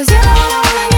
Cause you know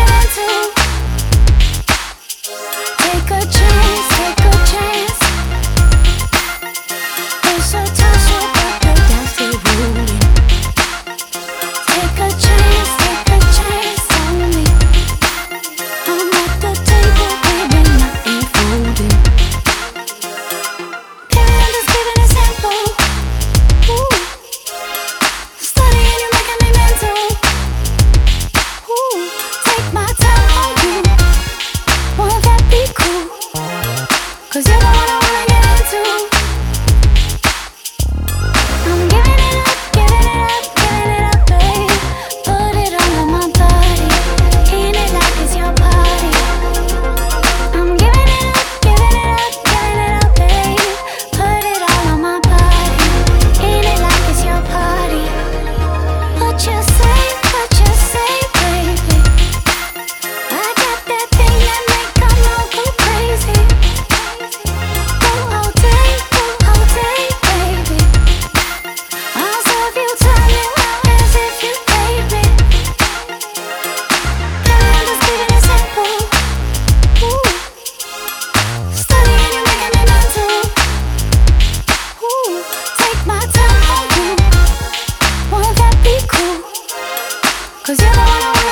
Cause you know